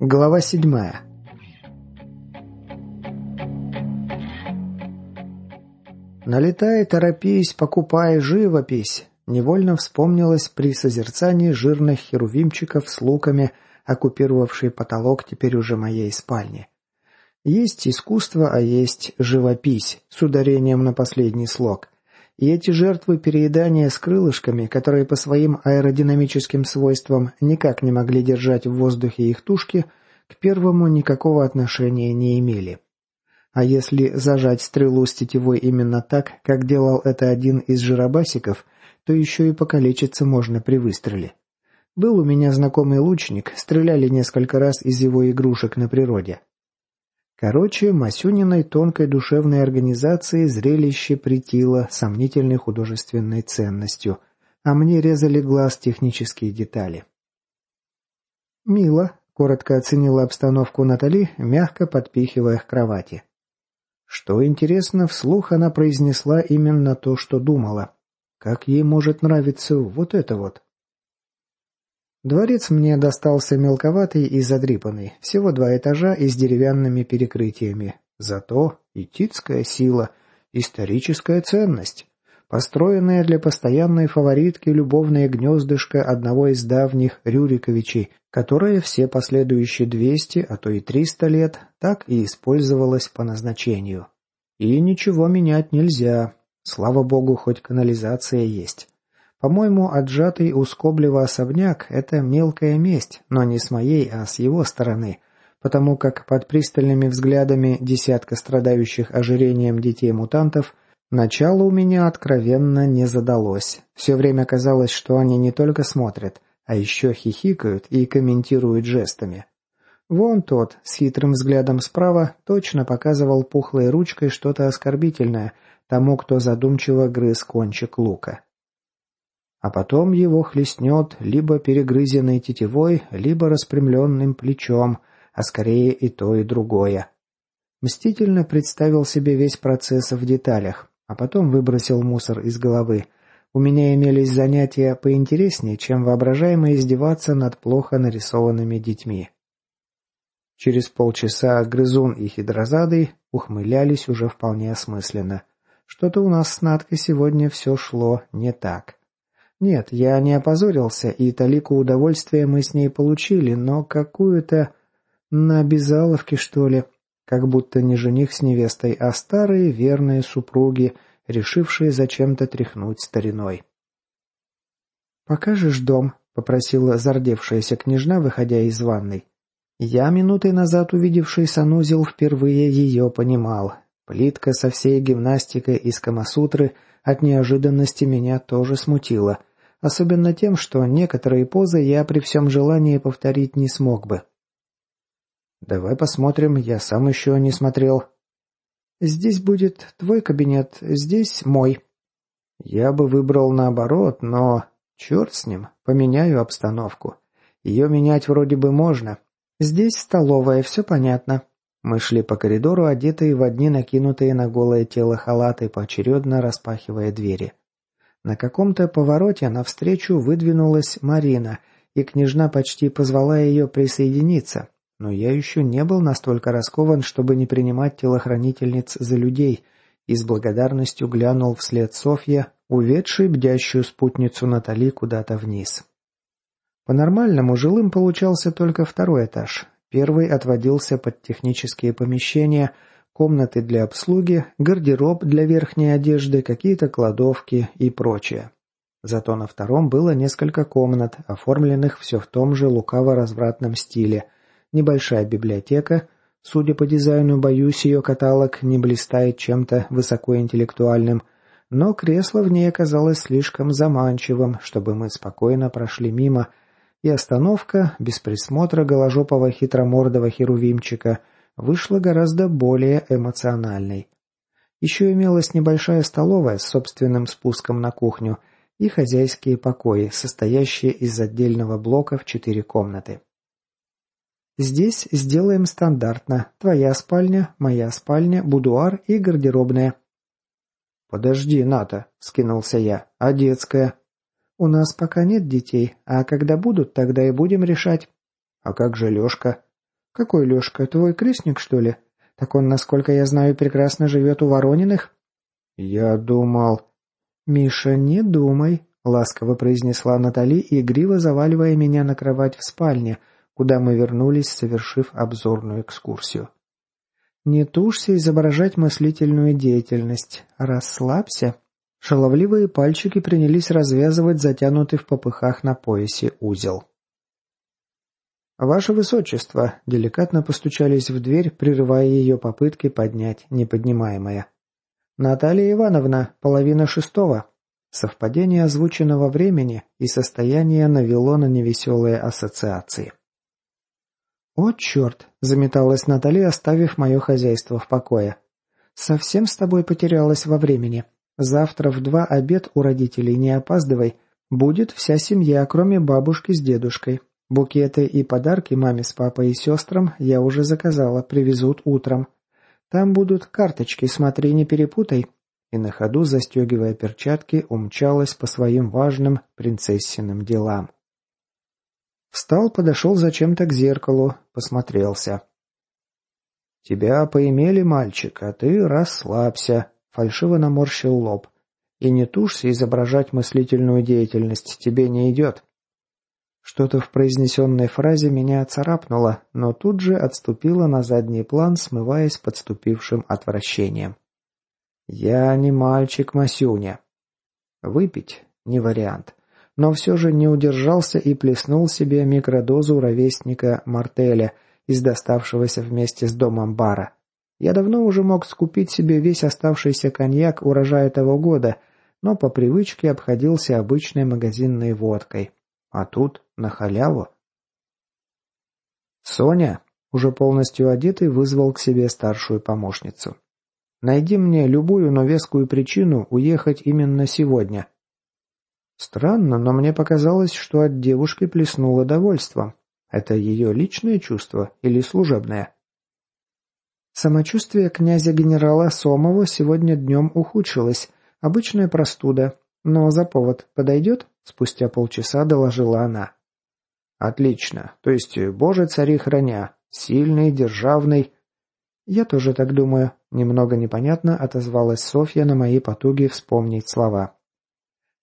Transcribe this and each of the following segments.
Глава седьмая. Налетай, торопись, покупай живопись. Невольно вспомнилось при созерцании жирных херувимчиков с луками, оккупировавший потолок теперь уже моей спальни. Есть искусство, а есть живопись, с ударением на последний слог. И эти жертвы переедания с крылышками, которые по своим аэродинамическим свойствам никак не могли держать в воздухе их тушки, к первому никакого отношения не имели. А если зажать стрелу с тетивой именно так, как делал это один из жиробасиков, то еще и покалечиться можно при выстреле. Был у меня знакомый лучник, стреляли несколько раз из его игрушек на природе. Короче, Масюниной тонкой душевной организации зрелище притило сомнительной художественной ценностью, а мне резали глаз технические детали. «Мило», — коротко оценила обстановку Натали, мягко подпихивая к кровати. Что интересно, вслух она произнесла именно то, что думала. Как ей может нравиться вот это вот? Дворец мне достался мелковатый и задрипанный, всего два этажа и с деревянными перекрытиями. Зато этитская сила, историческая ценность. Построенное для постоянной фаворитки любовное гнездышко одного из давних Рюриковичей, которое все последующие 200, а то и 300 лет так и использовалось по назначению. И ничего менять нельзя. Слава богу, хоть канализация есть. По-моему, отжатый у Скоблева особняк – это мелкая месть, но не с моей, а с его стороны, потому как под пристальными взглядами десятка страдающих ожирением детей-мутантов начало у меня откровенно не задалось. Все время казалось, что они не только смотрят, а еще хихикают и комментируют жестами. Вон тот, с хитрым взглядом справа, точно показывал пухлой ручкой что-то оскорбительное тому, кто задумчиво грыз кончик лука а потом его хлестнет либо перегрызенной тетивой, либо распрямленным плечом, а скорее и то, и другое. Мстительно представил себе весь процесс в деталях, а потом выбросил мусор из головы. У меня имелись занятия поинтереснее, чем воображаемо издеваться над плохо нарисованными детьми. Через полчаса Грызун и Хидрозадый ухмылялись уже вполне осмысленно. Что-то у нас с Надкой сегодня все шло не так. Нет, я не опозорился, и талику удовольствия мы с ней получили, но какую-то... На обязаловке, что ли? Как будто не жених с невестой, а старые верные супруги, решившие зачем-то тряхнуть стариной. «Покажешь дом?» — попросила зардевшаяся княжна, выходя из ванной. Я, минутой назад увидевший санузел, впервые ее понимал. Плитка со всей гимнастикой из Камасутры от неожиданности меня тоже смутила — Особенно тем, что некоторые позы я при всем желании повторить не смог бы. «Давай посмотрим, я сам еще не смотрел». «Здесь будет твой кабинет, здесь мой». Я бы выбрал наоборот, но... Черт с ним, поменяю обстановку. Ее менять вроде бы можно. Здесь столовая, все понятно. Мы шли по коридору, одетые в одни накинутые на голое тело халаты, поочередно распахивая двери. На каком-то повороте навстречу выдвинулась Марина, и княжна почти позвала ее присоединиться, но я еще не был настолько раскован, чтобы не принимать телохранительниц за людей, и с благодарностью глянул вслед Софья, уведшей бдящую спутницу Натали куда-то вниз. По-нормальному жилым получался только второй этаж. Первый отводился под технические помещения – комнаты для обслуги, гардероб для верхней одежды, какие-то кладовки и прочее. Зато на втором было несколько комнат, оформленных все в том же лукаво-развратном стиле, небольшая библиотека, судя по дизайну, боюсь, ее каталог не блистает чем-то высокоинтеллектуальным, но кресло в ней оказалось слишком заманчивым, чтобы мы спокойно прошли мимо, и остановка, без присмотра голожопого хитромордого херувимчика – вышла гораздо более эмоциональной. Еще имелась небольшая столовая с собственным спуском на кухню и хозяйские покои, состоящие из отдельного блока в четыре комнаты. Здесь сделаем стандартно. Твоя спальня, моя спальня, будуар и гардеробная». «Подожди, Ната», — скинулся я. «А детская?» «У нас пока нет детей, а когда будут, тогда и будем решать». «А как же Лешка?» «Какой Лешка? Твой крестник, что ли? Так он, насколько я знаю, прекрасно живет у Ворониных?» «Я думал...» «Миша, не думай», — ласково произнесла Натали, игриво заваливая меня на кровать в спальне, куда мы вернулись, совершив обзорную экскурсию. «Не тушься изображать мыслительную деятельность. Расслабься». Шаловливые пальчики принялись развязывать затянутый в попыхах на поясе узел. «Ваше Высочество!» – деликатно постучались в дверь, прерывая ее попытки поднять неподнимаемое. «Наталья Ивановна, половина шестого». Совпадение озвученного времени и состояния навело на невеселые ассоциации. «О, черт!» – заметалась Наталья, оставив мое хозяйство в покое. «Совсем с тобой потерялась во времени. Завтра в два обед у родителей не опаздывай. Будет вся семья, кроме бабушки с дедушкой. Букеты и подарки маме с папой и сестрам я уже заказала, привезут утром. Там будут карточки, смотри, не перепутай». И на ходу, застегивая перчатки, умчалась по своим важным принцессиным делам. Встал, подошел зачем-то к зеркалу, посмотрелся. «Тебя поимели, мальчик, а ты расслабься», — фальшиво наморщил лоб. «И не тушься изображать мыслительную деятельность, тебе не идет». Что-то в произнесенной фразе меня царапнуло, но тут же отступило на задний план, смываясь подступившим отвращением. «Я не мальчик Масюня». Выпить – не вариант но все же не удержался и плеснул себе микродозу ровесника Мартеля из доставшегося вместе с домом бара. Я давно уже мог скупить себе весь оставшийся коньяк урожая того года, но по привычке обходился обычной магазинной водкой. А тут на халяву. «Соня!» – уже полностью одетый вызвал к себе старшую помощницу. «Найди мне любую, но вескую причину уехать именно сегодня». Странно, но мне показалось, что от девушки плеснуло довольство. Это ее личное чувство или служебное? Самочувствие князя-генерала Сомова сегодня днем ухудшилось. Обычная простуда. Но за повод подойдет? Спустя полчаса доложила она. Отлично. То есть, боже цари храня. Сильный, державный. Я тоже так думаю. Немного непонятно отозвалась Софья на мои потуги вспомнить слова.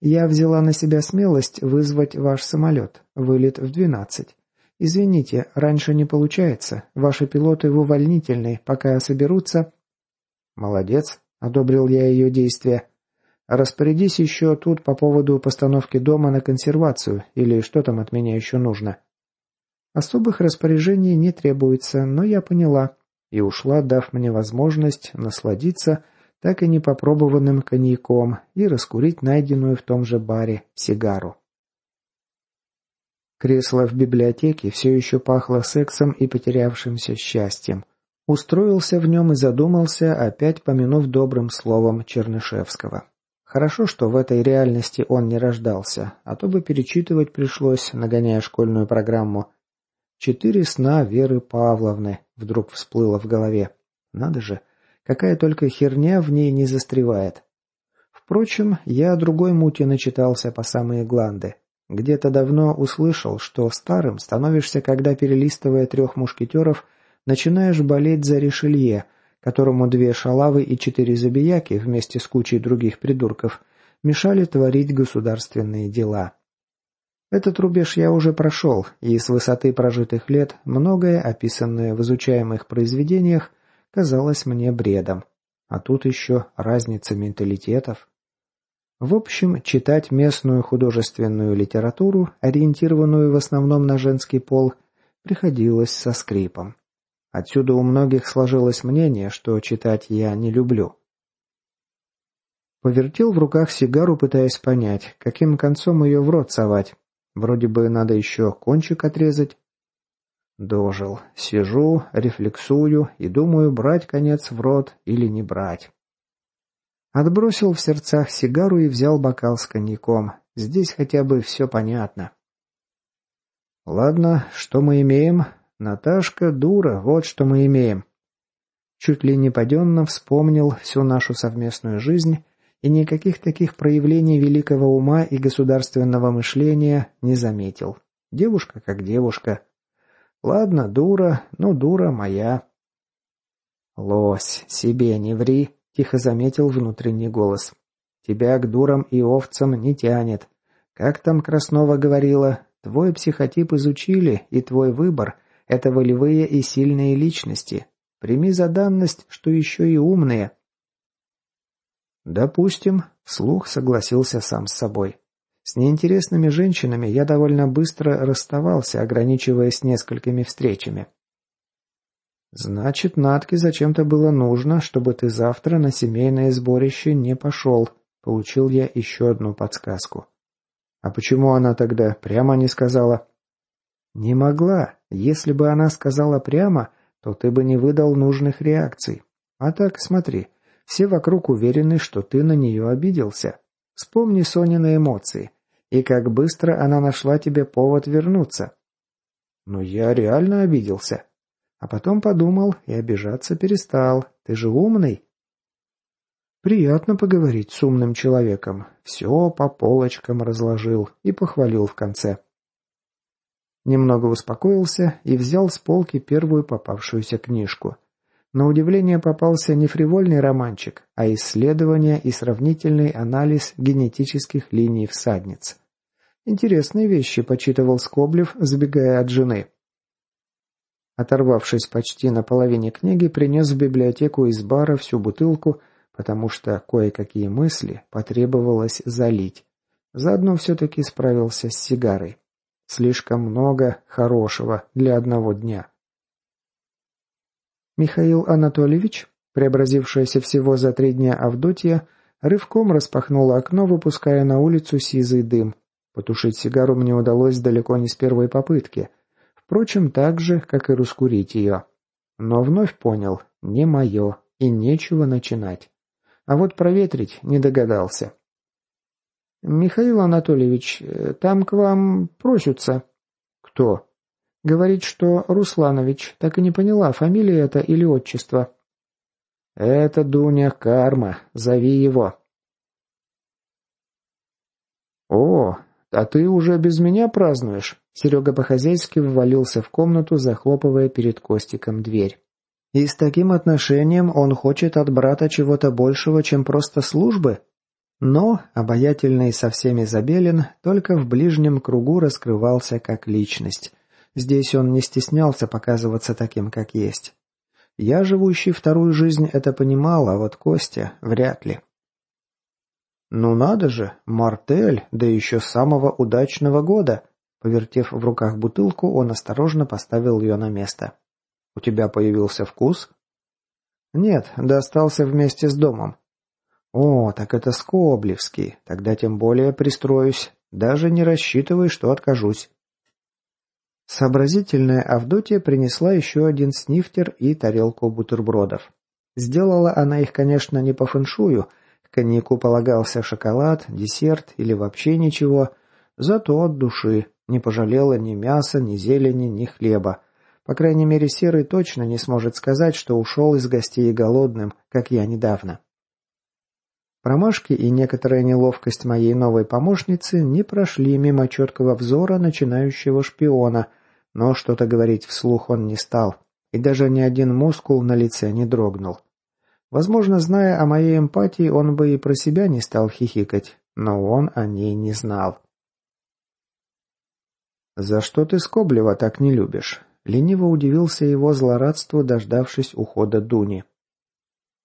Я взяла на себя смелость вызвать ваш самолет. Вылет в двенадцать. Извините, раньше не получается. Ваши пилоты в увольнительной, пока соберутся. Молодец, одобрил я ее действия. Распорядись еще тут по поводу постановки дома на консервацию, или что там от меня еще нужно. Особых распоряжений не требуется, но я поняла. И ушла, дав мне возможность насладиться так и не попробованным коньяком и раскурить найденную в том же баре сигару. Кресло в библиотеке все еще пахло сексом и потерявшимся счастьем. Устроился в нем и задумался, опять помянув добрым словом Чернышевского. Хорошо, что в этой реальности он не рождался, а то бы перечитывать пришлось, нагоняя школьную программу. «Четыре сна Веры Павловны» вдруг всплыло в голове. Надо же, Какая только херня в ней не застревает. Впрочем, я другой муте начитался по самые гланды. Где-то давно услышал, что старым становишься, когда, перелистывая трех мушкетеров, начинаешь болеть за Ришелье, которому две шалавы и четыре забияки вместе с кучей других придурков мешали творить государственные дела. Этот рубеж я уже прошел, и с высоты прожитых лет многое, описанное в изучаемых произведениях, казалось мне бредом. А тут еще разница менталитетов. В общем, читать местную художественную литературу, ориентированную в основном на женский пол, приходилось со скрипом. Отсюда у многих сложилось мнение, что читать я не люблю. Повертел в руках сигару, пытаясь понять, каким концом ее в рот совать. Вроде бы надо еще кончик отрезать, Дожил. Сижу, рефлексую и думаю, брать конец в рот или не брать. Отбросил в сердцах сигару и взял бокал с коньяком. Здесь хотя бы все понятно. Ладно, что мы имеем? Наташка дура, вот что мы имеем. Чуть ли не паденно вспомнил всю нашу совместную жизнь и никаких таких проявлений великого ума и государственного мышления не заметил. Девушка как девушка. Ладно, дура, но дура моя. «Лось, себе не ври», — тихо заметил внутренний голос. «Тебя к дурам и овцам не тянет. Как там Краснова говорила, твой психотип изучили, и твой выбор — это волевые и сильные личности. Прими за данность, что еще и умные». «Допустим», — вслух согласился сам с собой. С неинтересными женщинами я довольно быстро расставался, ограничиваясь несколькими встречами. «Значит, Натке зачем-то было нужно, чтобы ты завтра на семейное сборище не пошел», — получил я еще одну подсказку. «А почему она тогда прямо не сказала?» «Не могла. Если бы она сказала прямо, то ты бы не выдал нужных реакций. А так, смотри, все вокруг уверены, что ты на нее обиделся. Вспомни Сонины эмоции. И как быстро она нашла тебе повод вернуться». «Но я реально обиделся», а потом подумал и обижаться перестал. Ты же умный. Приятно поговорить с умным человеком. Все по полочкам разложил и похвалил в конце. Немного успокоился и взял с полки первую попавшуюся книжку. На удивление попался не фривольный романчик, а исследование и сравнительный анализ генетических линий всадниц. Интересные вещи почитывал Скоблев, забегая от жены. Оторвавшись почти на половине книги, принес в библиотеку из бара всю бутылку, потому что кое-какие мысли потребовалось залить. Заодно все-таки справился с сигарой. Слишком много хорошего для одного дня. Михаил Анатольевич, преобразившаяся всего за три дня Авдотья, рывком распахнула окно, выпуская на улицу сизый дым. Потушить сигару мне удалось далеко не с первой попытки. Впрочем, так же, как и раскурить ее. Но вновь понял, не мое, и нечего начинать. А вот проветрить не догадался. «Михаил Анатольевич, там к вам просятся». «Кто?» «Говорит, что Русланович. Так и не поняла, фамилия это или отчество». «Это Дуня Карма. Зови его». «О, а ты уже без меня празднуешь?» Серега по-хозяйски ввалился в комнату, захлопывая перед Костиком дверь. «И с таким отношением он хочет от брата чего-то большего, чем просто службы?» Но, обаятельный со всеми Забелин, только в ближнем кругу раскрывался как личность. Здесь он не стеснялся показываться таким, как есть. Я, живущий вторую жизнь, это понимал, а вот Костя вряд ли. «Ну надо же, мартель, да еще самого удачного года!» Повертев в руках бутылку, он осторожно поставил ее на место. «У тебя появился вкус?» «Нет, достался вместе с домом». «О, так это Скоблевский. Тогда тем более пристроюсь. Даже не рассчитывай, что откажусь». Сообразительная Авдотья принесла еще один снифтер и тарелку бутербродов. Сделала она их, конечно, не по фэншую. К коньяку полагался шоколад, десерт или вообще ничего, зато от души. Не пожалела ни мяса, ни зелени, ни хлеба. По крайней мере, Серый точно не сможет сказать, что ушел из гостей голодным, как я недавно. Промашки и некоторая неловкость моей новой помощницы не прошли мимо четкого взора начинающего шпиона, но что-то говорить вслух он не стал, и даже ни один мускул на лице не дрогнул. Возможно, зная о моей эмпатии, он бы и про себя не стал хихикать, но он о ней не знал. «За что ты Скоблева так не любишь?» Лениво удивился его злорадству, дождавшись ухода Дуни.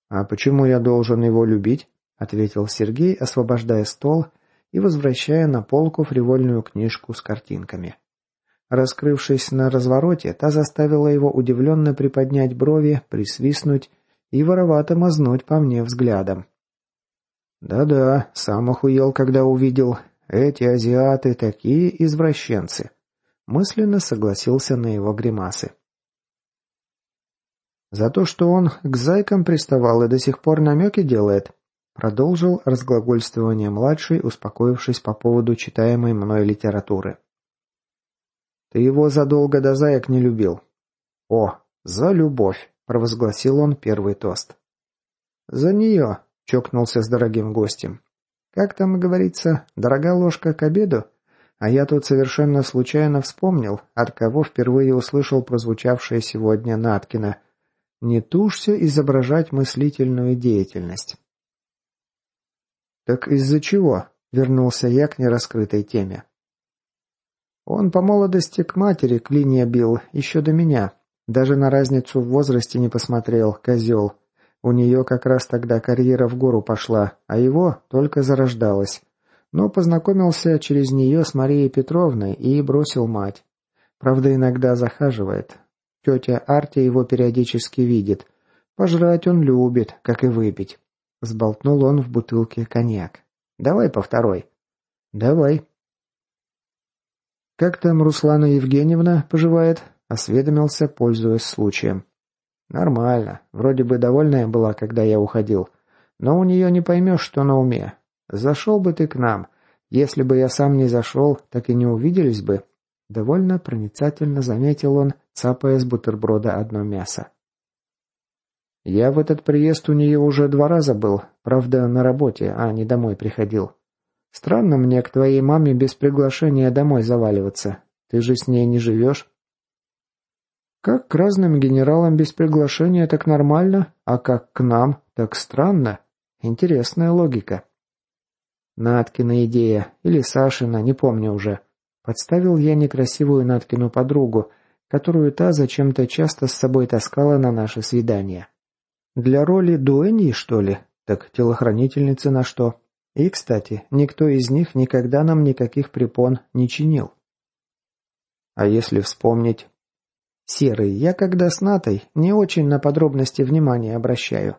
«А почему я должен его любить?» — ответил Сергей, освобождая стол и возвращая на полку фривольную книжку с картинками. Раскрывшись на развороте, та заставила его удивленно приподнять брови, присвистнуть и воровато мазнуть по мне взглядом. «Да-да, сам охуел, когда увидел. Эти азиаты такие извращенцы». Мысленно согласился на его гримасы. За то, что он к зайкам приставал и до сих пор намеки делает, продолжил разглагольствование младший, успокоившись по поводу читаемой мной литературы. Ты его задолго до заек не любил. О, за любовь, провозгласил он первый тост. За нее, чокнулся с дорогим гостем. Как там говорится, дорога ложка к обеду? А я тут совершенно случайно вспомнил, от кого впервые услышал прозвучавшее сегодня Наткина. Не тушься изображать мыслительную деятельность. «Так из-за чего?» — вернулся я к нераскрытой теме. Он по молодости к матери клинья бил, еще до меня. Даже на разницу в возрасте не посмотрел, козел. У нее как раз тогда карьера в гору пошла, а его только зарождалась но познакомился через нее с Марией Петровной и бросил мать. Правда, иногда захаживает. Тетя Артя его периодически видит. Пожрать он любит, как и выпить. Сболтнул он в бутылке коньяк. «Давай по второй». «Давай». «Как там Руслана Евгеньевна поживает?» Осведомился, пользуясь случаем. «Нормально. Вроде бы довольная была, когда я уходил. Но у нее не поймешь, что на уме. Зашел бы ты к нам. Если бы я сам не зашел, так и не увиделись бы. Довольно проницательно заметил он, цапая с бутерброда одно мясо. Я в этот приезд у нее уже два раза был, правда, на работе, а не домой приходил. Странно мне к твоей маме без приглашения домой заваливаться. Ты же с ней не живешь. Как к разным генералам без приглашения, так нормально, а как к нам, так странно. Интересная логика. Наткина идея, или Сашина, не помню уже. Подставил я некрасивую Наткину подругу, которую та зачем-то часто с собой таскала на наши свидания. Для роли дуэньи, что ли? Так телохранительницы на что? И, кстати, никто из них никогда нам никаких препон не чинил. А если вспомнить... Серый, я когда с Натой не очень на подробности внимания обращаю.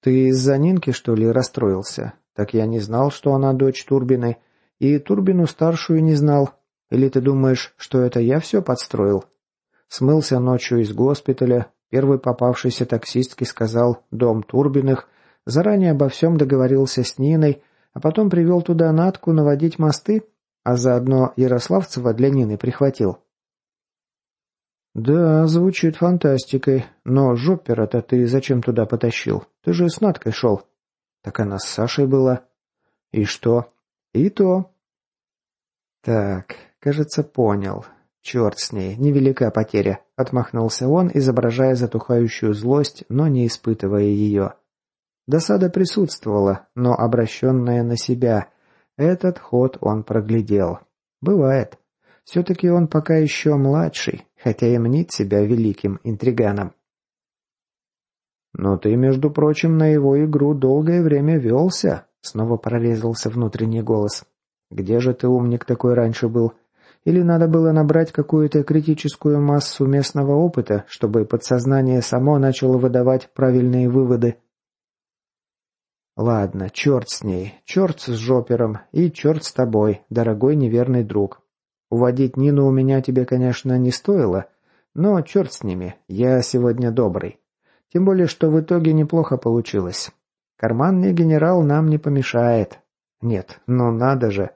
Ты из-за Нинки, что ли, расстроился? Так я не знал, что она дочь Турбины, и Турбину-старшую не знал. Или ты думаешь, что это я все подстроил? Смылся ночью из госпиталя, первый попавшийся таксистке сказал «Дом Турбиных», заранее обо всем договорился с Ниной, а потом привел туда Натку наводить мосты, а заодно Ярославцева для Нины прихватил. «Да, звучит фантастикой, но жоппера-то ты зачем туда потащил? Ты же с Наткой шел». Так она с Сашей была. И что? И то. Так, кажется, понял. Черт с ней, невелика потеря. Отмахнулся он, изображая затухающую злость, но не испытывая ее. Досада присутствовала, но обращенная на себя. Этот ход он проглядел. Бывает. Все-таки он пока еще младший, хотя и мнит себя великим интриганом. «Но ты, между прочим, на его игру долгое время велся», — снова прорезался внутренний голос. «Где же ты, умник, такой раньше был? Или надо было набрать какую-то критическую массу местного опыта, чтобы подсознание само начало выдавать правильные выводы?» «Ладно, черт с ней, черт с жопером и черт с тобой, дорогой неверный друг. Уводить Нину у меня тебе, конечно, не стоило, но черт с ними, я сегодня добрый». Тем более, что в итоге неплохо получилось. Карманный генерал нам не помешает. Нет, ну надо же.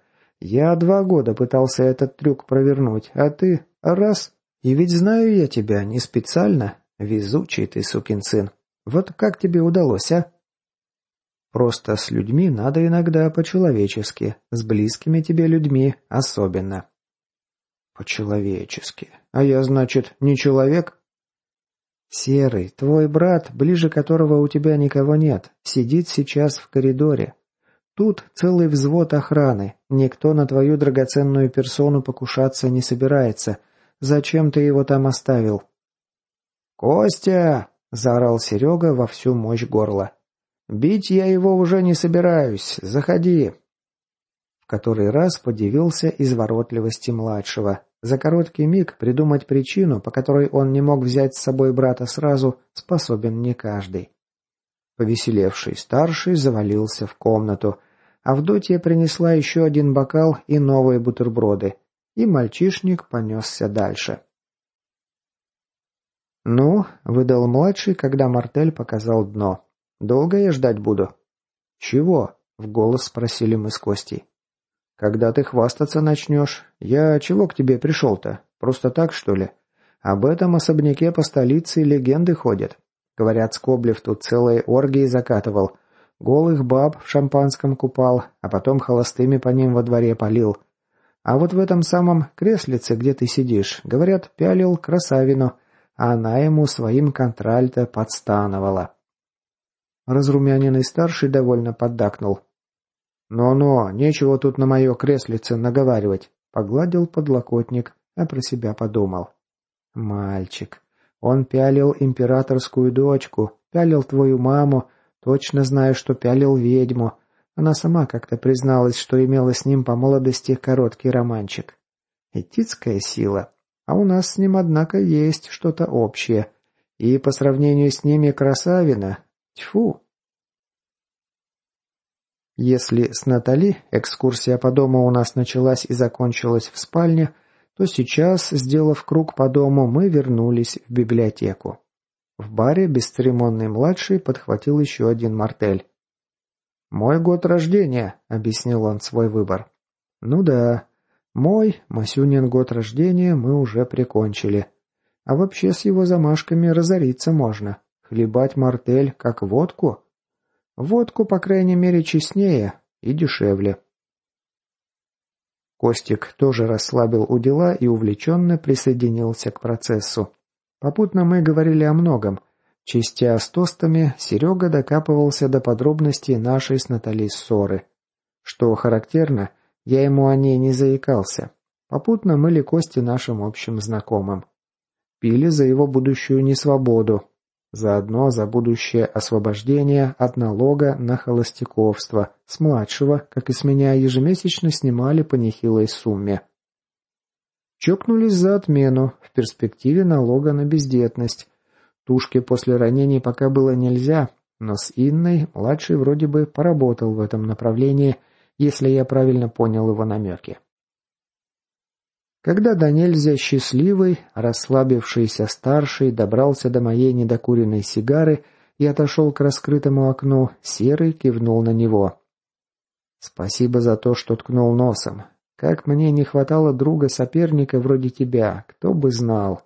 Я два года пытался этот трюк провернуть, а ты раз. И ведь знаю я тебя не специально. Везучий ты, сукин сын. Вот как тебе удалось, а? Просто с людьми надо иногда по-человечески, с близкими тебе людьми особенно. По-человечески. А я, значит, не человек? «Серый, твой брат, ближе которого у тебя никого нет, сидит сейчас в коридоре. Тут целый взвод охраны, никто на твою драгоценную персону покушаться не собирается. Зачем ты его там оставил?» «Костя!» – заорал Серега во всю мощь горла. «Бить я его уже не собираюсь, заходи!» В который раз подивился изворотливости младшего. За короткий миг придумать причину, по которой он не мог взять с собой брата сразу, способен не каждый. Повеселевший старший завалился в комнату. а Авдотья принесла еще один бокал и новые бутерброды, и мальчишник понесся дальше. «Ну», — выдал младший, когда Мартель показал дно. «Долго я ждать буду?» «Чего?» — в голос спросили мы с Костей. «Когда ты хвастаться начнешь? Я чего к тебе пришел-то? Просто так, что ли? Об этом особняке по столице легенды ходят. Говорят, Скоблев тут целые оргии закатывал. Голых баб в шампанском купал, а потом холостыми по ним во дворе полил. А вот в этом самом креслице, где ты сидишь, говорят, пялил красавину, а она ему своим контральто подстановала. Разрумяненный старший довольно поддакнул. «Но-но, нечего тут на мое креслице наговаривать», — погладил подлокотник, а про себя подумал. «Мальчик. Он пялил императорскую дочку, пялил твою маму, точно знаю, что пялил ведьму. Она сама как-то призналась, что имела с ним по молодости короткий романчик. Этицкая сила. А у нас с ним, однако, есть что-то общее. И по сравнению с ними красавина. Тьфу!» Если с Натали экскурсия по дому у нас началась и закончилась в спальне, то сейчас, сделав круг по дому, мы вернулись в библиотеку. В баре бесцеремонный младший подхватил еще один мартель. «Мой год рождения», — объяснил он свой выбор. «Ну да, мой, Масюнин год рождения мы уже прикончили. А вообще с его замашками разориться можно. Хлебать мартель, как водку? Водку, по крайней мере, честнее и дешевле». Костик тоже расслабил удила и увлеченно присоединился к процессу. Попутно мы говорили о многом. Чистя с тостами, Серега докапывался до подробностей нашей с Натальей ссоры. Что характерно, я ему о ней не заикался. Попутно мыли кости нашим общим знакомым. Пили за его будущую несвободу, Заодно за будущее освобождение от налога на холостяковство. С младшего, как и с меня, ежемесячно снимали по нехилой сумме. Чокнулись за отмену, в перспективе налога на бездетность. Тушки после ранений пока было нельзя, но с Инной младший вроде бы поработал в этом направлении, если я правильно понял его намеки. Когда до нельзя счастливый, расслабившийся старший добрался до моей недокуренной сигары и отошел к раскрытому окну, Серый кивнул на него. «Спасибо за то, что ткнул носом. Как мне не хватало друга-соперника вроде тебя, кто бы знал.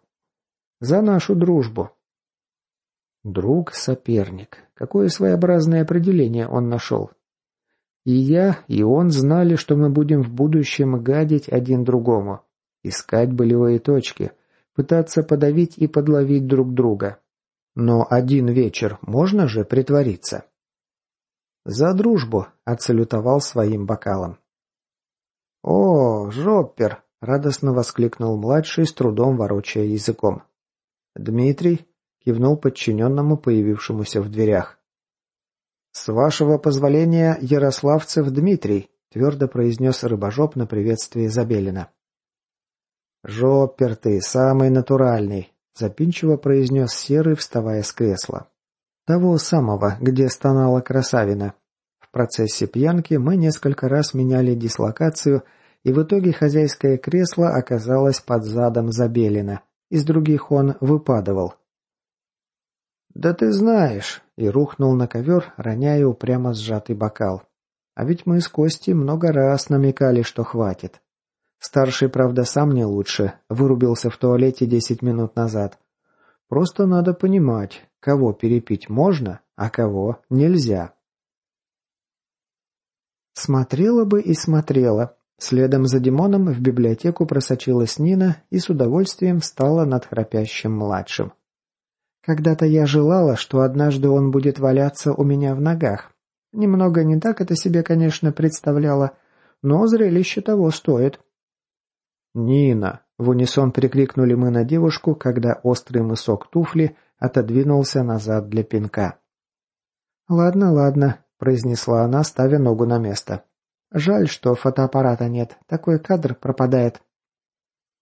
За нашу дружбу». «Друг-соперник. Какое своеобразное определение он нашел?» И я, и он знали, что мы будем в будущем гадить один другому. Искать болевые точки, пытаться подавить и подловить друг друга. Но один вечер можно же притвориться? «За дружбу!» — отсалютовал своим бокалом. «О, жоппер!» — радостно воскликнул младший, с трудом ворочая языком. «Дмитрий?» — кивнул подчиненному, появившемуся в дверях. «С вашего позволения, Ярославцев Дмитрий», — твердо произнес рыбожоп на приветствие Забелина. «Жоппер ты, самый натуральный», — запинчиво произнес Серый, вставая с кресла. «Того самого, где стонала красавина». В процессе пьянки мы несколько раз меняли дислокацию, и в итоге хозяйское кресло оказалось под задом Забелина. Из других он выпадывал. «Да ты знаешь!» — и рухнул на ковер, роняя упрямо сжатый бокал. «А ведь мы с Костей много раз намекали, что хватит». Старший, правда, сам не лучше, вырубился в туалете десять минут назад. Просто надо понимать, кого перепить можно, а кого нельзя. Смотрела бы и смотрела. Следом за Димоном в библиотеку просочилась Нина и с удовольствием встала над храпящим младшим. Когда-то я желала, что однажды он будет валяться у меня в ногах. Немного не так это себе, конечно, представляла, но зрелище того стоит. «Нина!» — в унисон прикрикнули мы на девушку, когда острый мысок туфли отодвинулся назад для пинка. «Ладно, ладно», — произнесла она, ставя ногу на место. «Жаль, что фотоаппарата нет. Такой кадр пропадает».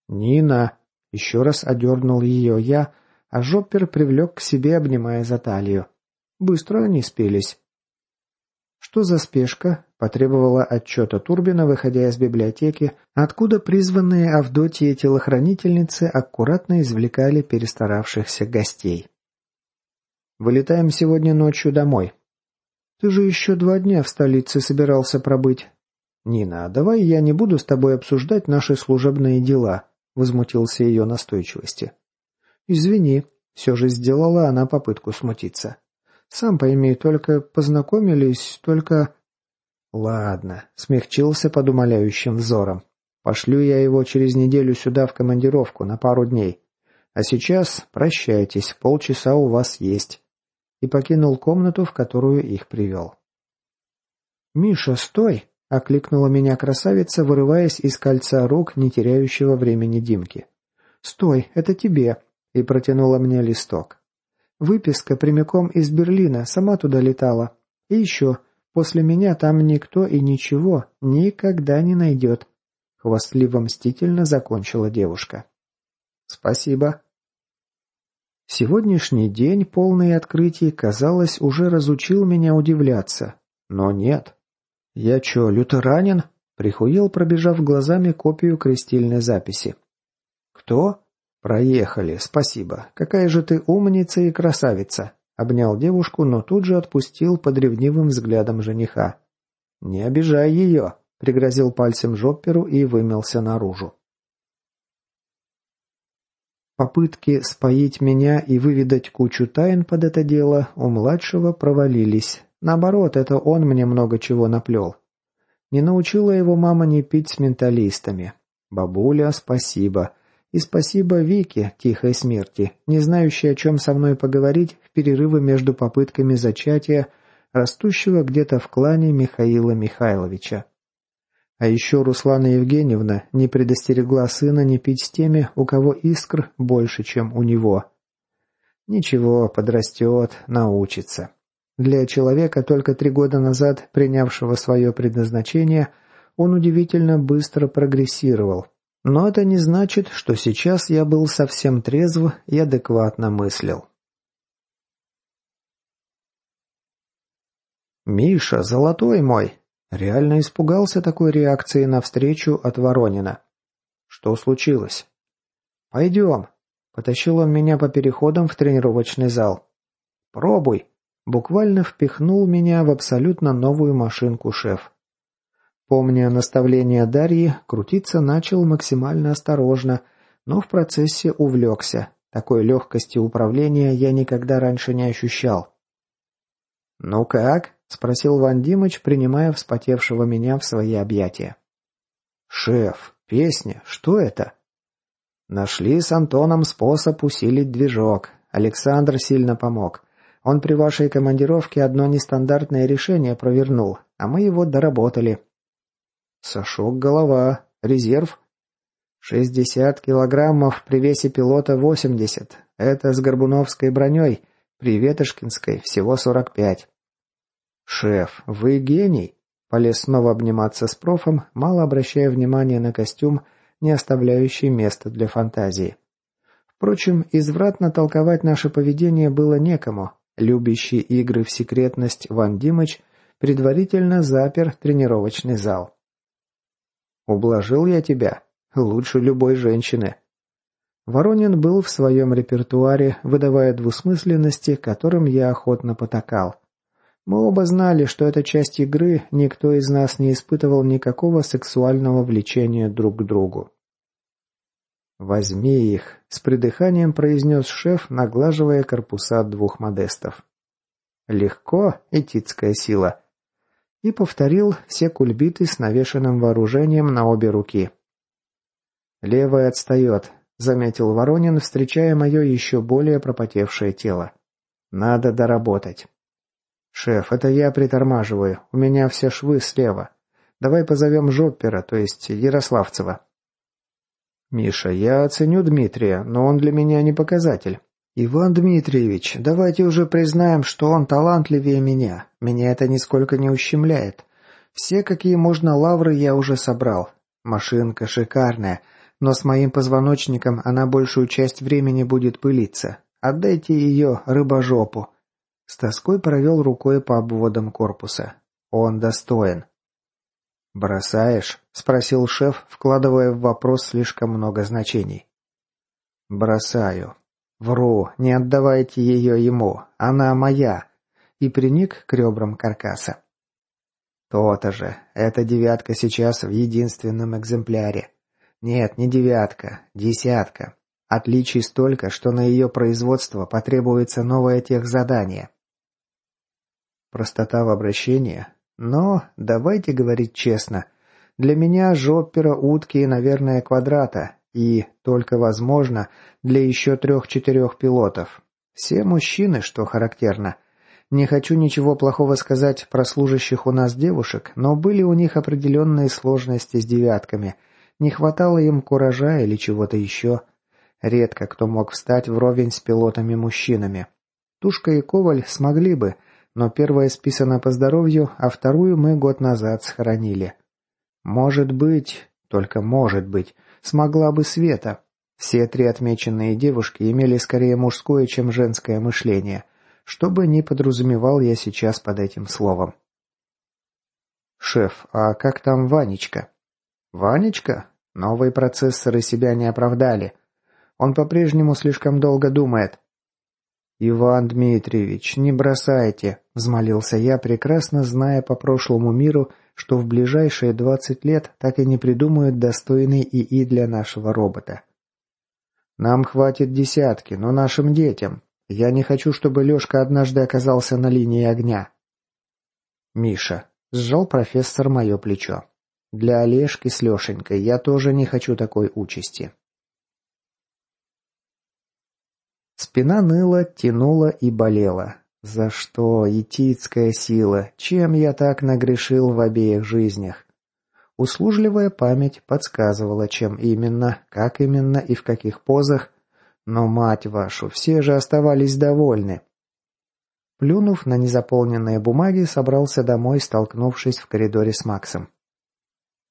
«Нина!» — еще раз одернул ее я, а Жоппер привлек к себе, обнимая за талию. Быстро они спелись. «Что за спешка?» – потребовала отчета Турбина, выходя из библиотеки, откуда призванные Авдотьи телохранительницы аккуратно извлекали перестаравшихся гостей. «Вылетаем сегодня ночью домой». «Ты же еще два дня в столице собирался пробыть». «Нина, давай я не буду с тобой обсуждать наши служебные дела», – возмутился ее настойчивости. «Извини», — все же сделала она попытку смутиться. «Сам пойми, только познакомились, только...» «Ладно», — смягчился под умоляющим взором. «Пошлю я его через неделю сюда в командировку на пару дней. А сейчас прощайтесь, полчаса у вас есть». И покинул комнату, в которую их привел. «Миша, стой!» — окликнула меня красавица, вырываясь из кольца рук, не теряющего времени Димки. «Стой, это тебе!» — и протянула мне листок. «Выписка прямиком из Берлина, сама туда летала. И еще, После меня там никто и ничего никогда не найдет. Хвастливо-мстительно закончила девушка. Спасибо. Сегодняшний день, полный открытий, казалось, уже разучил меня удивляться. Но нет. Я чё, лютеранин? Прихуел, пробежав глазами копию крестильной записи. Кто? Проехали, спасибо. Какая же ты умница и красавица. Обнял девушку, но тут же отпустил под ревнивым взглядом жениха. «Не обижай ее!» — пригрозил пальцем Жопперу и вымелся наружу. Попытки споить меня и выведать кучу тайн под это дело у младшего провалились. Наоборот, это он мне много чего наплел. Не научила его мама не пить с менталистами. Бабуля, спасибо. И спасибо Вике, тихой смерти, не знающей, о чем со мной поговорить перерывы между попытками зачатия, растущего где-то в клане Михаила Михайловича. А еще Руслана Евгеньевна не предостерегла сына не пить с теми, у кого искр больше, чем у него. Ничего, подрастет, научится. Для человека, только три года назад принявшего свое предназначение, он удивительно быстро прогрессировал, но это не значит, что сейчас я был совсем трезв и адекватно мыслил. «Миша, золотой мой!» Реально испугался такой реакции на встречу от Воронина. «Что случилось?» «Пойдем!» Потащил он меня по переходам в тренировочный зал. «Пробуй!» Буквально впихнул меня в абсолютно новую машинку шеф. Помня наставление Дарьи, крутиться начал максимально осторожно, но в процессе увлекся. Такой легкости управления я никогда раньше не ощущал. «Ну как?» – спросил Ван Димыч, принимая вспотевшего меня в свои объятия. «Шеф, песня, что это?» «Нашли с Антоном способ усилить движок. Александр сильно помог. Он при вашей командировке одно нестандартное решение провернул, а мы его доработали. Сашок голова. Резерв? Шестьдесят килограммов при весе пилота восемьдесят. Это с Горбуновской броней. При Ветошкинской всего сорок пять. «Шеф, вы гений!» Полез снова обниматься с профом, мало обращая внимания на костюм, не оставляющий места для фантазии. Впрочем, извратно толковать наше поведение было некому. Любящий игры в секретность Ван Димыч предварительно запер тренировочный зал. Ублажил я тебя. Лучше любой женщины. Воронин был в своем репертуаре, выдавая двусмысленности, которым я охотно потакал. Мы оба знали, что эта часть игры никто из нас не испытывал никакого сексуального влечения друг к другу. «Возьми их», — с придыханием произнес шеф, наглаживая корпуса двух модестов. «Легко, этицкая сила и повторил все кульбиты с навешенным вооружением на обе руки. «Левая отстает», — заметил Воронин, встречая мое еще более пропотевшее тело. «Надо доработать». «Шеф, это я притормаживаю. У меня все швы слева. Давай позовем Жоппера, то есть Ярославцева». «Миша, я оценю Дмитрия, но он для меня не показатель. «Иван Дмитриевич, давайте уже признаем, что он талантливее меня. Меня это нисколько не ущемляет. Все, какие можно лавры, я уже собрал. Машинка шикарная, но с моим позвоночником она большую часть времени будет пылиться. Отдайте ее рыбожопу». С тоской провел рукой по обводам корпуса. «Он достоин». «Бросаешь?» – спросил шеф, вкладывая в вопрос слишком много значений. «Бросаю», «Вру, не отдавайте ее ему, она моя!» и приник к ребрам каркаса. «То-то же, эта девятка сейчас в единственном экземпляре. Нет, не девятка, десятка. Отличий столько, что на ее производство потребуется новое техзадание. Простота в обращении. Но, давайте говорить честно, для меня жоппера, утки и, наверное, квадрата. И, только возможно, для еще трех-четырех пилотов. Все мужчины, что характерно. Не хочу ничего плохого сказать про служащих у нас девушек, но были у них определенные сложности с девятками. Не хватало им куража или чего-то еще. Редко кто мог встать вровень с пилотами-мужчинами. Тушка и Коваль смогли бы, но первая списана по здоровью, а вторую мы год назад схоронили. Может быть, только может быть, смогла бы Света. Все три отмеченные девушки имели скорее мужское, чем женское мышление, что бы ни подразумевал я сейчас под этим словом. «Шеф, а как там Ванечка?» «Ванечка? Новые процессоры себя не оправдали. Он по-прежнему слишком долго думает. «Иван Дмитриевич, не бросайте», — взмолился я, прекрасно зная по прошлому миру, что в ближайшие двадцать лет так и не придумают достойный ИИ для нашего робота. «Нам хватит десятки, но нашим детям. Я не хочу, чтобы Лешка однажды оказался на линии огня». «Миша», — сжал профессор мое плечо. «Для Олежки с Лешенькой я тоже не хочу такой участи». Спина ныла, тянула и болела. За что, этицкая сила, чем я так нагрешил в обеих жизнях? Услужливая память подсказывала, чем именно, как именно и в каких позах, но, мать вашу, все же оставались довольны. Плюнув на незаполненные бумаги, собрался домой, столкнувшись в коридоре с Максом.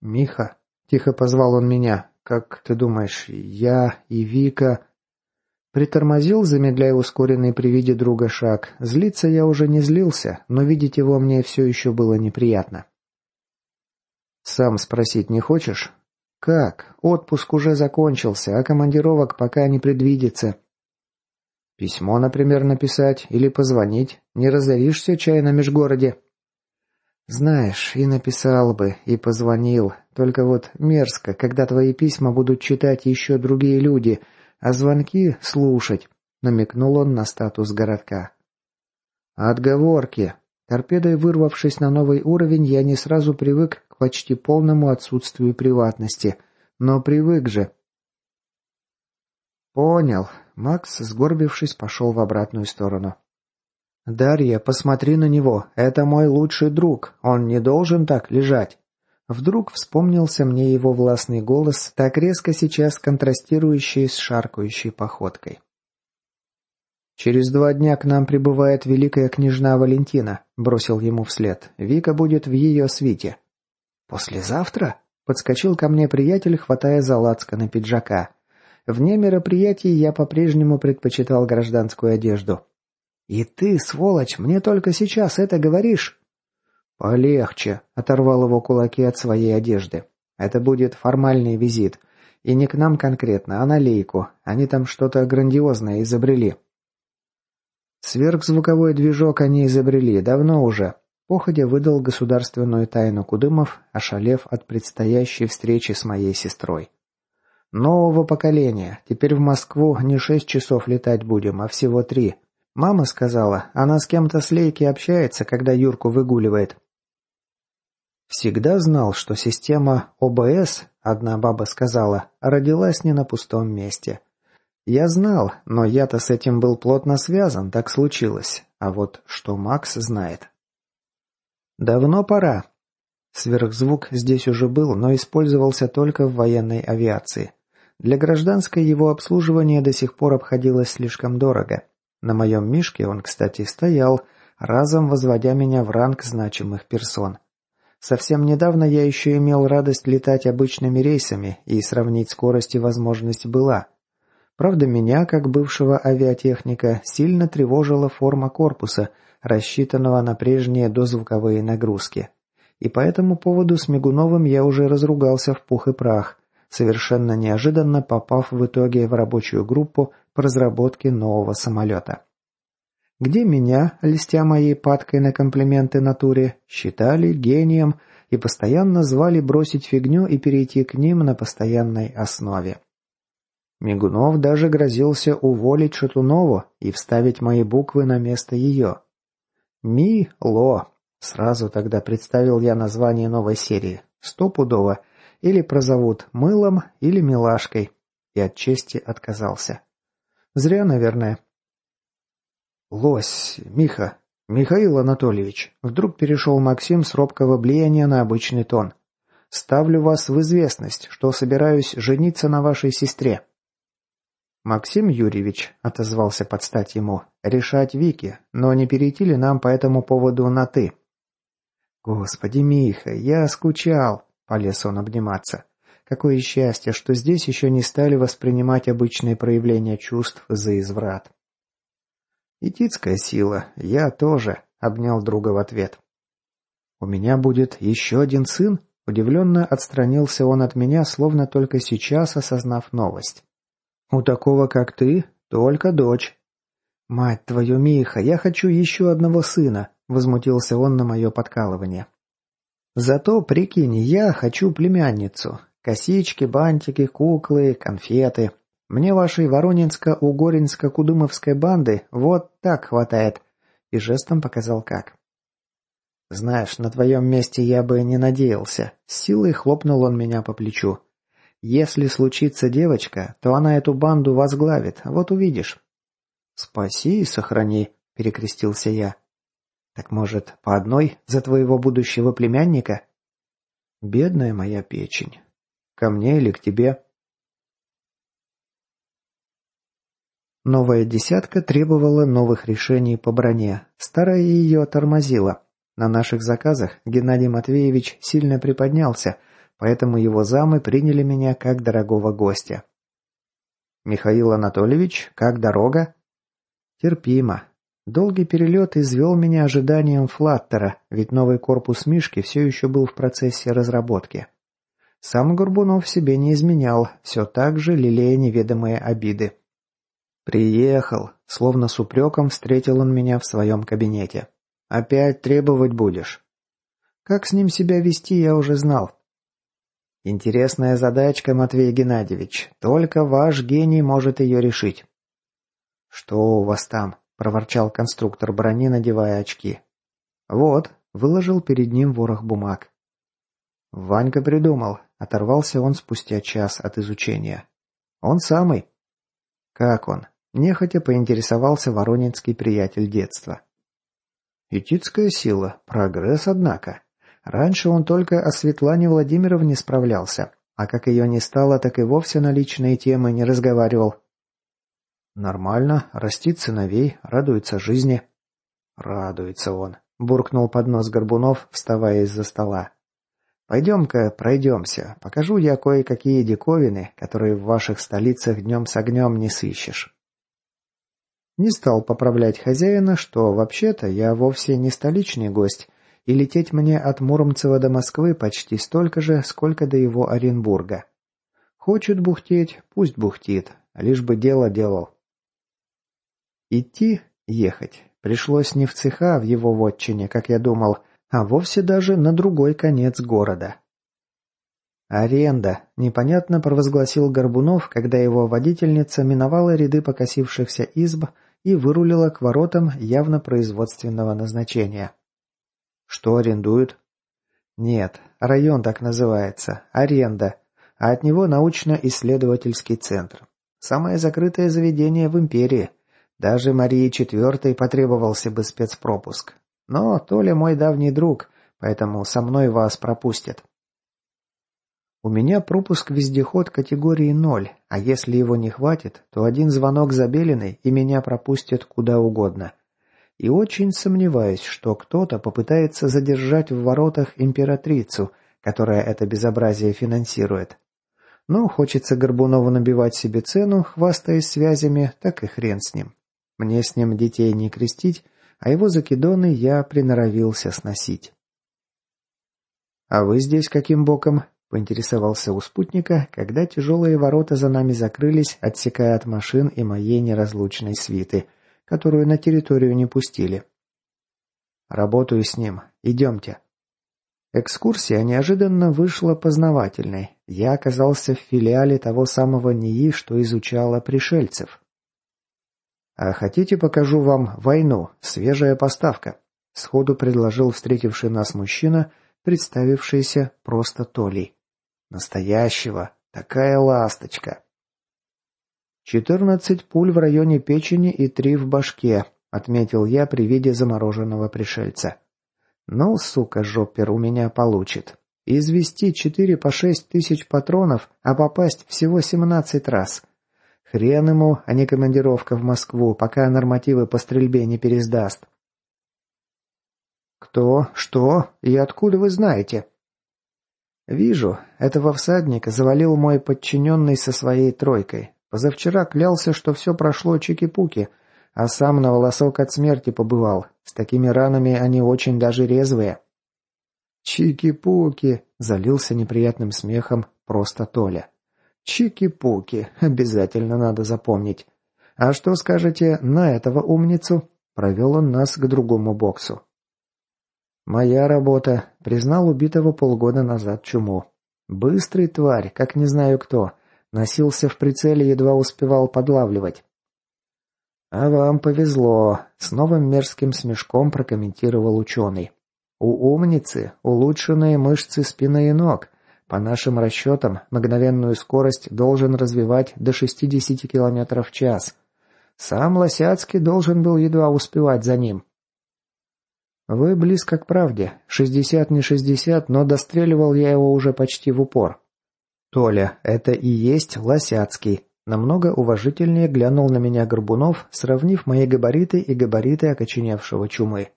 «Миха», — тихо позвал он меня, — «как ты думаешь, я и Вика...» Притормозил, замедляя ускоренный при виде друга шаг. Злиться я уже не злился, но видеть его мне все еще было неприятно. «Сам спросить не хочешь?» «Как? Отпуск уже закончился, а командировок пока не предвидится». «Письмо, например, написать или позвонить? Не разоришься чай на межгороде?» «Знаешь, и написал бы, и позвонил. Только вот мерзко, когда твои письма будут читать еще другие люди, а звонки слушать», — намекнул он на статус городка. «Отговорки. Торпедой вырвавшись на новый уровень, я не сразу привык к почти полному отсутствию приватности. Но привык же». «Понял». Макс, сгорбившись, пошел в обратную сторону. «Дарья, посмотри на него. Это мой лучший друг. Он не должен так лежать». Вдруг вспомнился мне его властный голос, так резко сейчас контрастирующий с шаркающей походкой. «Через два дня к нам прибывает великая княжна Валентина», — бросил ему вслед. «Вика будет в ее свите». «Послезавтра?» — подскочил ко мне приятель, хватая за на пиджака. Вне мероприятий я по-прежнему предпочитал гражданскую одежду. «И ты, сволочь, мне только сейчас это говоришь?» «Полегче», — оторвал его кулаки от своей одежды. «Это будет формальный визит. И не к нам конкретно, а на лейку. Они там что-то грандиозное изобрели». Сверхзвуковой движок они изобрели, давно уже. Походя выдал государственную тайну Кудымов, ошалев от предстоящей встречи с моей сестрой. Нового поколения. Теперь в Москву не шесть часов летать будем, а всего три. Мама сказала, она с кем-то с лейки общается, когда Юрку выгуливает. Всегда знал, что система ОБС, одна баба сказала, родилась не на пустом месте. Я знал, но я-то с этим был плотно связан, так случилось. А вот что Макс знает. Давно пора. Сверхзвук здесь уже был, но использовался только в военной авиации. Для гражданской его обслуживание до сих пор обходилось слишком дорого. На моем мишке он, кстати, стоял, разом возводя меня в ранг значимых персон. Совсем недавно я еще имел радость летать обычными рейсами, и сравнить скорость и возможность была. Правда, меня, как бывшего авиатехника, сильно тревожила форма корпуса, рассчитанного на прежние дозвуковые нагрузки. И по этому поводу с Мигуновым я уже разругался в пух и прах, совершенно неожиданно попав в итоге в рабочую группу по разработке нового самолета где меня, листя моей падкой на комплименты натуре, считали гением и постоянно звали бросить фигню и перейти к ним на постоянной основе. Мигунов даже грозился уволить Шатунову и вставить мои буквы на место ее. Ми-ло. Сразу тогда представил я название новой серии. Стопудово. Или прозовут Мылом, или Милашкой. И от чести отказался. Зря, наверное. Лось, Миха, Михаил Анатольевич. Вдруг перешел Максим с робкого влияния на обычный тон. Ставлю вас в известность, что собираюсь жениться на вашей сестре. «Максим Юрьевич», — отозвался под стать ему, — «решать Вики, но не перейти ли нам по этому поводу на «ты»?» «Господи, Миха, я скучал», — полез он обниматься. «Какое счастье, что здесь еще не стали воспринимать обычные проявления чувств за изврат». «Итицкая сила, я тоже», — обнял друга в ответ. «У меня будет еще один сын?» Удивленно отстранился он от меня, словно только сейчас осознав новость. «У такого, как ты, только дочь». «Мать твою, Миха, я хочу еще одного сына», — возмутился он на мое подкалывание. «Зато, прикинь, я хочу племянницу. Косички, бантики, куклы, конфеты. Мне вашей Воронинско-Угоринско-Кудымовской банды вот так хватает». И жестом показал как. «Знаешь, на твоем месте я бы не надеялся». С силой хлопнул он меня по плечу. Если случится девочка, то она эту банду возглавит, вот увидишь». «Спаси и сохрани», — перекрестился я. «Так, может, по одной за твоего будущего племянника?» «Бедная моя печень. Ко мне или к тебе?» Новая десятка требовала новых решений по броне. Старая ее тормозила. На наших заказах Геннадий Матвеевич сильно приподнялся — поэтому его замы приняли меня как дорогого гостя. «Михаил Анатольевич, как дорога?» «Терпимо. Долгий перелет извел меня ожиданием флаттера, ведь новый корпус Мишки все еще был в процессе разработки. Сам Горбунов себе не изменял, все так же лелея неведомые обиды. «Приехал», словно с упреком встретил он меня в своем кабинете. «Опять требовать будешь?» Как с ним себя вести, я уже знал. Интересная задачка, Матвей Геннадьевич. Только ваш гений может ее решить. Что у вас там? проворчал конструктор брони, надевая очки. Вот, выложил перед ним ворох бумаг. Ванька придумал. Оторвался он спустя час от изучения. Он самый. Как он? Нехотя поинтересовался воронинский приятель детства. Этицкая сила. Прогресс, однако. Раньше он только о Светлане Владимировне справлялся, а как ее не стало, так и вовсе на личные темы не разговаривал. «Нормально, растит сыновей, радуется жизни». «Радуется он», — буркнул под нос Горбунов, вставая из-за стола. «Пойдем-ка пройдемся, покажу я кое-какие диковины, которые в ваших столицах днем с огнем не сыщешь». Не стал поправлять хозяина, что вообще-то я вовсе не столичный гость, и лететь мне от Муромцева до Москвы почти столько же, сколько до его Оренбурга. Хочет бухтеть, пусть бухтит, лишь бы дело делал. Идти, ехать, пришлось не в цеха в его вотчине, как я думал, а вовсе даже на другой конец города. «Аренда», — непонятно провозгласил Горбунов, когда его водительница миновала ряды покосившихся изб и вырулила к воротам явно производственного назначения. Что арендуют? Нет, район так называется. Аренда. А от него научно-исследовательский центр. Самое закрытое заведение в империи. Даже Марии IV потребовался бы спецпропуск. Но Толя мой давний друг, поэтому со мной вас пропустят. У меня пропуск вездеход категории 0, а если его не хватит, то один звонок забеленный и меня пропустят куда угодно и очень сомневаюсь, что кто-то попытается задержать в воротах императрицу, которая это безобразие финансирует. Но хочется Горбунову набивать себе цену, хвастаясь связями, так и хрен с ним. Мне с ним детей не крестить, а его закидоны я приноровился сносить. «А вы здесь каким боком?» – поинтересовался у спутника, когда тяжелые ворота за нами закрылись, отсекая от машин и моей неразлучной свиты – которую на территорию не пустили. «Работаю с ним. Идемте». Экскурсия неожиданно вышла познавательной. Я оказался в филиале того самого НИИ, что изучала пришельцев. «А хотите, покажу вам войну, свежая поставка?» Сходу предложил встретивший нас мужчина, представившийся просто Толей. «Настоящего! Такая ласточка!» «Четырнадцать пуль в районе печени и три в башке», — отметил я при виде замороженного пришельца. «Ну, сука, жоппер у меня получит. Извести четыре по шесть тысяч патронов, а попасть всего семнадцать раз. Хрен ему, а не командировка в Москву, пока нормативы по стрельбе не пересдаст». «Кто? Что? И откуда вы знаете?» «Вижу. Этого всадника завалил мой подчиненный со своей тройкой. Позавчера клялся, что все прошло чики-пуки, а сам на волосок от смерти побывал. С такими ранами они очень даже резвые». «Чики-пуки!» — залился неприятным смехом просто Толя. «Чики-пуки! Обязательно надо запомнить. А что скажете на этого умницу?» Провел он нас к другому боксу. «Моя работа», — признал убитого полгода назад чуму. «Быстрый тварь, как не знаю кто. Носился в прицеле, едва успевал подлавливать». «А вам повезло», — с новым мерзким смешком прокомментировал ученый. «У умницы улучшенные мышцы спины и ног. По нашим расчетам, мгновенную скорость должен развивать до 60 км в час. Сам Лосяцкий должен был едва успевать за ним». «Вы близко к правде. Шестьдесят не шестьдесят, но достреливал я его уже почти в упор». «Толя, это и есть Лосяцкий». Намного уважительнее глянул на меня Горбунов, сравнив мои габариты и габариты окоченевшего чумы.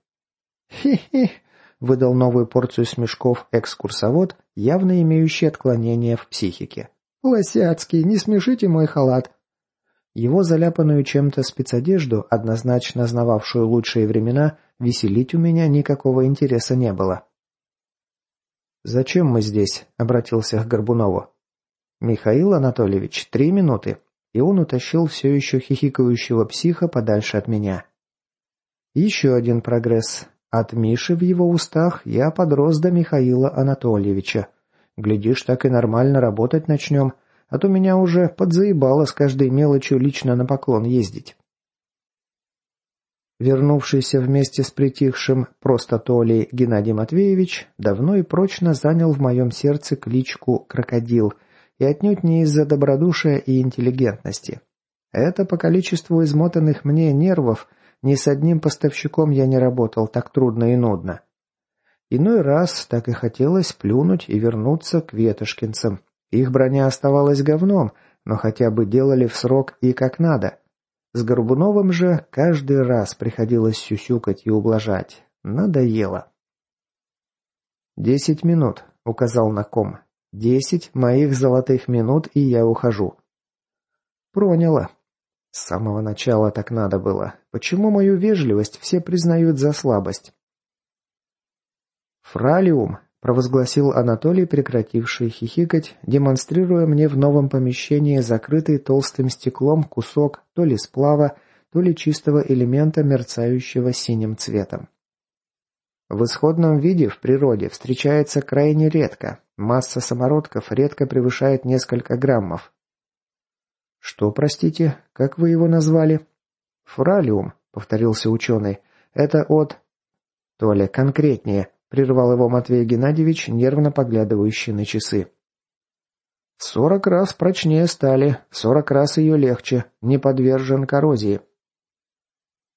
«Хи-хи!» — выдал новую порцию смешков экскурсовод, явно имеющий отклонение в психике. «Лосяцкий, не смешите мой халат. Его заляпанную чем-то спецодежду, однозначно знававшую лучшие времена, веселить у меня никакого интереса не было. «Зачем мы здесь?» — обратился к Горбунову. «Михаил Анатольевич, три минуты». И он утащил все еще хихикающего психа подальше от меня. Еще один прогресс. От Миши в его устах я подрос до Михаила Анатольевича. Глядишь, так и нормально работать начнем — а то меня уже подзаебало с каждой мелочью лично на поклон ездить. Вернувшийся вместе с притихшим просто Толей Геннадий Матвеевич давно и прочно занял в моем сердце кличку «Крокодил», и отнюдь не из-за добродушия и интеллигентности. Это по количеству измотанных мне нервов ни с одним поставщиком я не работал так трудно и нудно. Иной раз так и хотелось плюнуть и вернуться к ветошкинцам, их броня оставалась говном, но хотя бы делали в срок и как надо. С Горбуновым же каждый раз приходилось сюсюкать и ублажать. Надоело. «Десять минут», — указал на ком. «Десять моих золотых минут, и я ухожу». «Проняло. С самого начала так надо было. Почему мою вежливость все признают за слабость?» «Фралиум», провозгласил Анатолий, прекративший хихикать, демонстрируя мне в новом помещении закрытый толстым стеклом кусок то ли сплава, то ли чистого элемента, мерцающего синим цветом. В исходном виде в природе встречается крайне редко. Масса самородков редко превышает несколько граммов. «Что, простите, как вы его назвали?» «Фуралиум», — повторился ученый. «Это от...» «Толя, конкретнее», прервал его Матвей Геннадьевич, нервно поглядывающий на часы. «Сорок раз прочнее стали, сорок раз ее легче, не подвержен коррозии».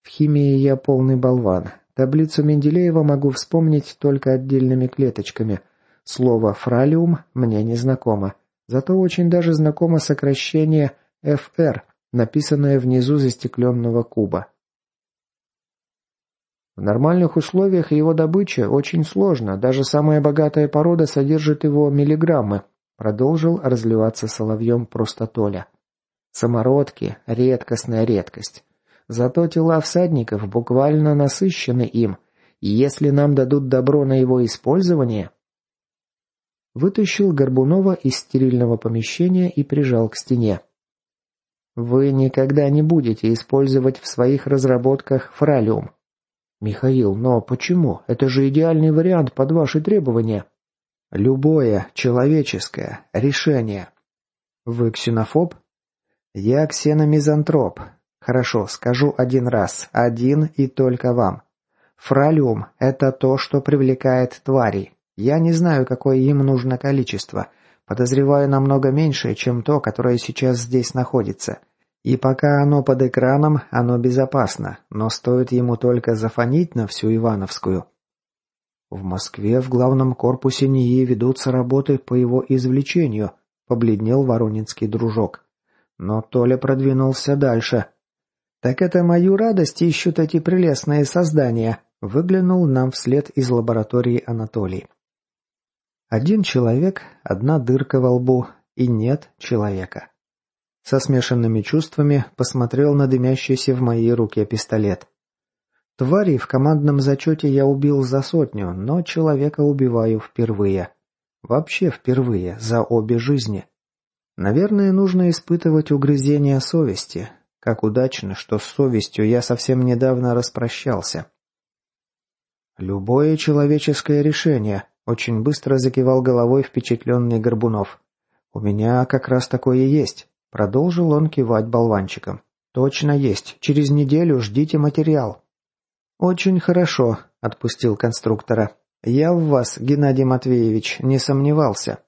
В химии я полный болван. Таблицу Менделеева могу вспомнить только отдельными клеточками. Слово «фралиум» мне не знакомо. Зато очень даже знакомо сокращение «ФР», написанное внизу застекленного куба. В нормальных условиях его добыча очень сложна, даже самая богатая порода содержит его миллиграммы, продолжил разливаться соловьем просто Толя. Самородки – редкостная редкость. Зато тела всадников буквально насыщены им, и если нам дадут добро на его использование... Вытащил Горбунова из стерильного помещения и прижал к стене. Вы никогда не будете использовать в своих разработках фралиум. «Михаил, но почему? Это же идеальный вариант под ваши требования». «Любое человеческое решение». «Вы ксенофоб?» «Я ксеномизантроп. Хорошо, скажу один раз. Один и только вам. Фралиум – это то, что привлекает тварей. Я не знаю, какое им нужно количество. Подозреваю намного меньшее, чем то, которое сейчас здесь находится. И пока оно под экраном, оно безопасно, но стоит ему только зафонить на всю Ивановскую. В Москве в главном корпусе НИИ ведутся работы по его извлечению, побледнел воронинский дружок. Но Толя продвинулся дальше. «Так это мою радость ищут эти прелестные создания», выглянул нам вслед из лаборатории Анатолий. Один человек, одна дырка во лбу, и нет человека. Со смешанными чувствами посмотрел на дымящийся в моей руке пистолет. Тварей в командном зачете я убил за сотню, но человека убиваю впервые. Вообще впервые, за обе жизни. Наверное, нужно испытывать угрызение совести. Как удачно, что с совестью я совсем недавно распрощался. «Любое человеческое решение», — очень быстро закивал головой впечатленный Горбунов. «У меня как раз такое есть. Продолжил он кивать болванчиком. «Точно есть. Через неделю ждите материал». «Очень хорошо», — отпустил конструктора. «Я в вас, Геннадий Матвеевич, не сомневался».